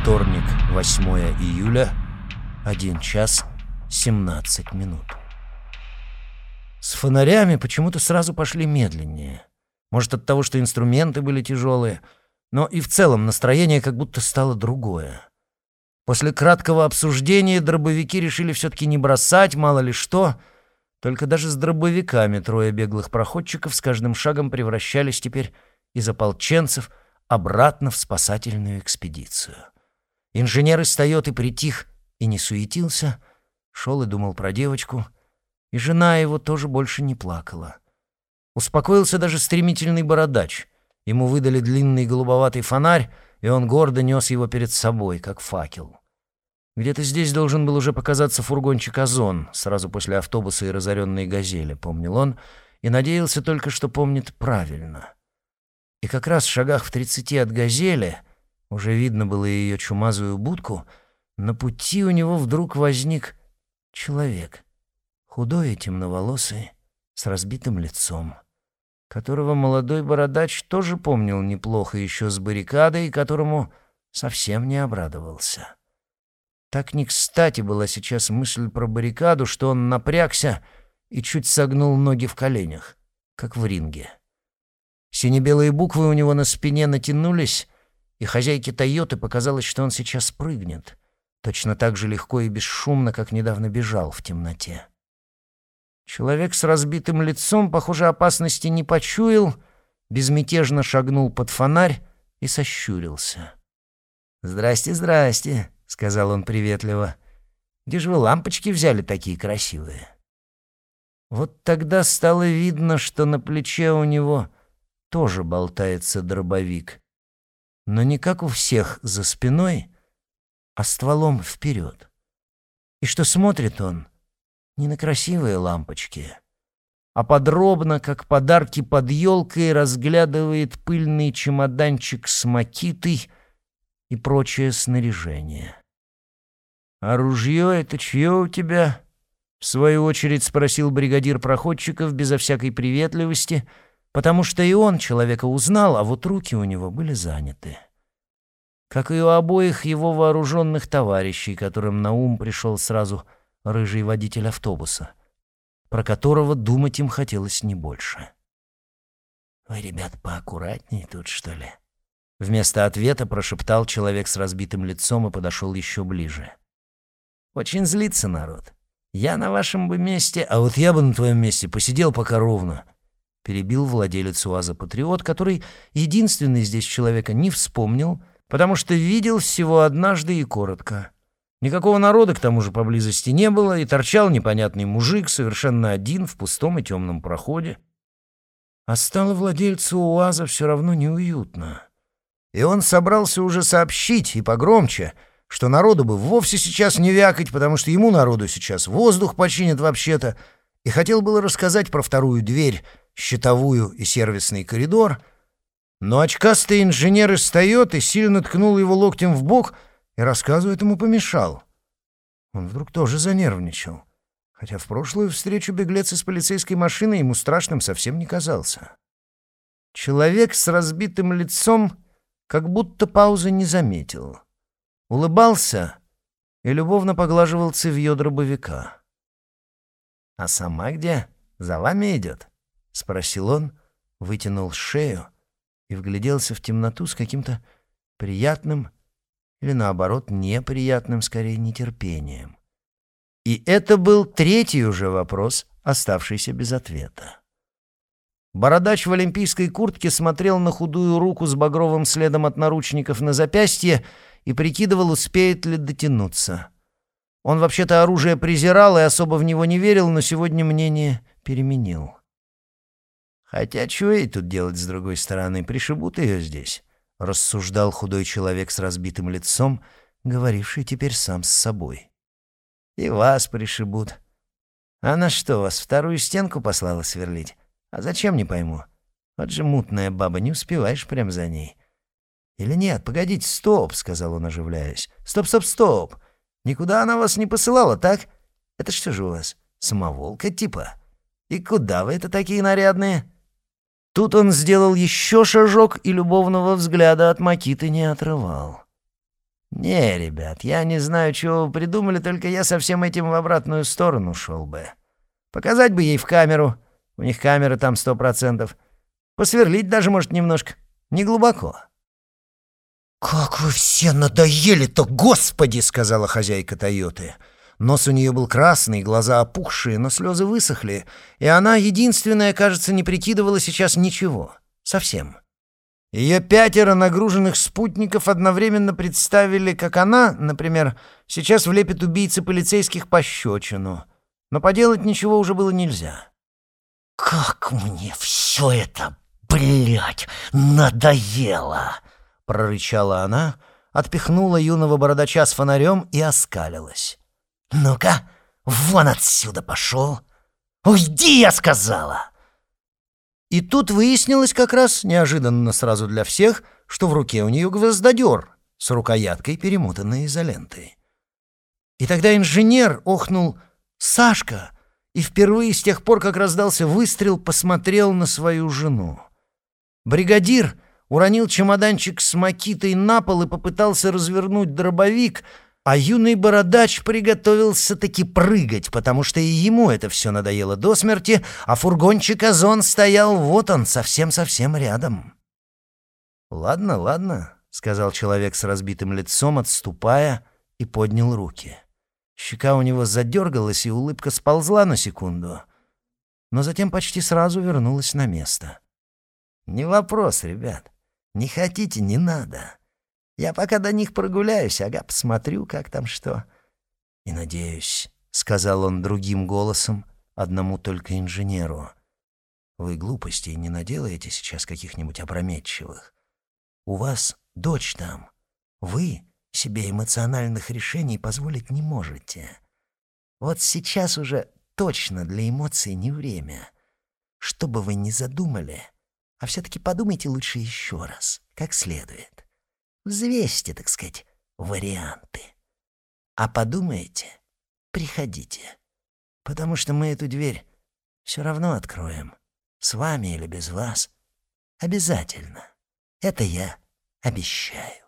Вторник, 8 июля, 1 час 17 минут. С фонарями почему-то сразу пошли медленнее. Может, от того, что инструменты были тяжелые, но и в целом настроение как будто стало другое. После краткого обсуждения дробовики решили все-таки не бросать, мало ли что. Только даже с дробовиками трое беглых проходчиков с каждым шагом превращались теперь из ополченцев обратно в спасательную экспедицию. Инженер из «Тойоты» притих и не суетился, шел и думал про девочку, и жена его тоже больше не плакала. Успокоился даже стремительный бородач. Ему выдали длинный голубоватый фонарь, и он гордо нес его перед собой, как факел. Где-то здесь должен был уже показаться фургончик «Озон», сразу после автобуса и разоренной «Газели», помнил он, и надеялся только, что помнит правильно. И как раз в шагах в тридцати от «Газели» уже видно было ее чумазую будку, на пути у него вдруг возник человек, худой и темноволосый, с разбитым лицом, которого молодой бородач тоже помнил неплохо еще с баррикадой, и которому совсем не обрадовался. Так не кстати была сейчас мысль про баррикаду, что он напрягся и чуть согнул ноги в коленях, как в ринге. Сине-белые буквы у него на спине натянулись, и хозяйке «Тойоты» показалось, что он сейчас прыгнет, точно так же легко и бесшумно, как недавно бежал в темноте. Человек с разбитым лицом, похоже, опасности не почуял, безмятежно шагнул под фонарь и сощурился. «Здрасте, здрасте», — сказал он приветливо. «Где же вы лампочки взяли такие красивые?» Вот тогда стало видно, что на плече у него тоже болтается дробовик. Но не как у всех за спиной, а стволом вперед. И что смотрит он не на красивые лампочки, а подробно, как подарки под елкой, разглядывает пыльный чемоданчик с макитой и прочее снаряжение. «А ружье это чье у тебя?» — в свою очередь спросил бригадир проходчиков безо всякой приветливости — потому что и он человека узнал, а вот руки у него были заняты. Как и у обоих его вооруженных товарищей, которым на ум пришел сразу рыжий водитель автобуса, про которого думать им хотелось не больше. «Вы, ребят, поаккуратней тут, что ли?» Вместо ответа прошептал человек с разбитым лицом и подошел еще ближе. «Очень злится народ. Я на вашем бы месте, а вот я бы на твоем месте посидел пока ровно перебил владелец УАЗа «Патриот», который единственный здесь человека не вспомнил, потому что видел всего однажды и коротко. Никакого народа к тому же поблизости не было, и торчал непонятный мужик, совершенно один, в пустом и темном проходе. А стало владельцу УАЗа все равно неуютно. И он собрался уже сообщить, и погромче, что народу бы вовсе сейчас не вякать, потому что ему народу сейчас воздух починят вообще-то, и хотел было рассказать про вторую дверь, щитовую и сервисный коридор, но очкастый инженер из и сильно ткнул его локтем в бок и рассказу этому помешал. Он вдруг тоже занервничал, хотя в прошлую встречу беглец из полицейской машины ему страшным совсем не казался. Человек с разбитым лицом как будто паузы не заметил. Улыбался и любовно поглаживал цевьё дробовика. «А сама где? За вами идет?» — спросил он, вытянул шею и вгляделся в темноту с каким-то приятным или, наоборот, неприятным, скорее, нетерпением. И это был третий уже вопрос, оставшийся без ответа. Бородач в олимпийской куртке смотрел на худую руку с багровым следом от наручников на запястье и прикидывал, успеет ли дотянуться. Он вообще-то оружие презирал и особо в него не верил, но сегодня мнение переменил. Хотя чего ей тут делать с другой стороны? Пришибут ее здесь, — рассуждал худой человек с разбитым лицом, говоривший теперь сам с собой. И вас пришибут. Она что, вас вторую стенку послала сверлить? А зачем, не пойму. Вот же мутная баба, не успеваешь прям за ней. Или нет, погодите, стоп, — сказал он, оживляясь. Стоп, стоп, стоп. Никуда она вас не посылала, так? Это что же у вас, самоволка типа? И куда вы это такие нарядные?» Тут он сделал еще шажок и любовного взгляда от Макиты не отрывал. «Не, ребят, я не знаю, чего вы придумали, только я со всем этим в обратную сторону шел бы. Показать бы ей в камеру, у них камеры там сто процентов. Посверлить даже, может, немножко, не глубоко». «Как вы все надоели-то, господи!» — сказала хозяйка Тойоты. Нос у нее был красный, глаза опухшие, но слезы высохли, и она, единственная, кажется, не прикидывала сейчас ничего. Совсем. Ее пятеро нагруженных спутников одновременно представили, как она, например, сейчас влепит убийце полицейских пощечину. Но поделать ничего уже было нельзя. «Как мне все это, блядь, надоело!» — прорычала она, отпихнула юного бородача с фонарем и оскалилась. «Ну-ка, вон отсюда пошел! Уйди, я сказала!» И тут выяснилось как раз, неожиданно сразу для всех, что в руке у нее гвоздодер с рукояткой, перемотанной изолентой. И тогда инженер охнул «Сашка!» и впервые с тех пор, как раздался выстрел, посмотрел на свою жену. Бригадир уронил чемоданчик с макитой на пол и попытался развернуть дробовик — а юный бородач приготовился таки прыгать, потому что и ему это все надоело до смерти, а фургончик Озон стоял вот он, совсем-совсем рядом. «Ладно, ладно», — сказал человек с разбитым лицом, отступая, и поднял руки. Щека у него задергалась, и улыбка сползла на секунду, но затем почти сразу вернулась на место. «Не вопрос, ребят. Не хотите — не надо. Я пока до них прогуляюсь, ага, посмотрю, как там что. И надеюсь, — сказал он другим голосом, одному только инженеру, — вы глупостей не наделаете сейчас каких-нибудь опрометчивых. У вас дочь там. Вы себе эмоциональных решений позволить не можете. Вот сейчас уже точно для эмоций не время. Что бы вы ни задумали, а все-таки подумайте лучше еще раз, как следует. Взвесьте, так сказать, варианты. А подумаете, приходите. Потому что мы эту дверь все равно откроем. С вами или без вас. Обязательно. Это я обещаю.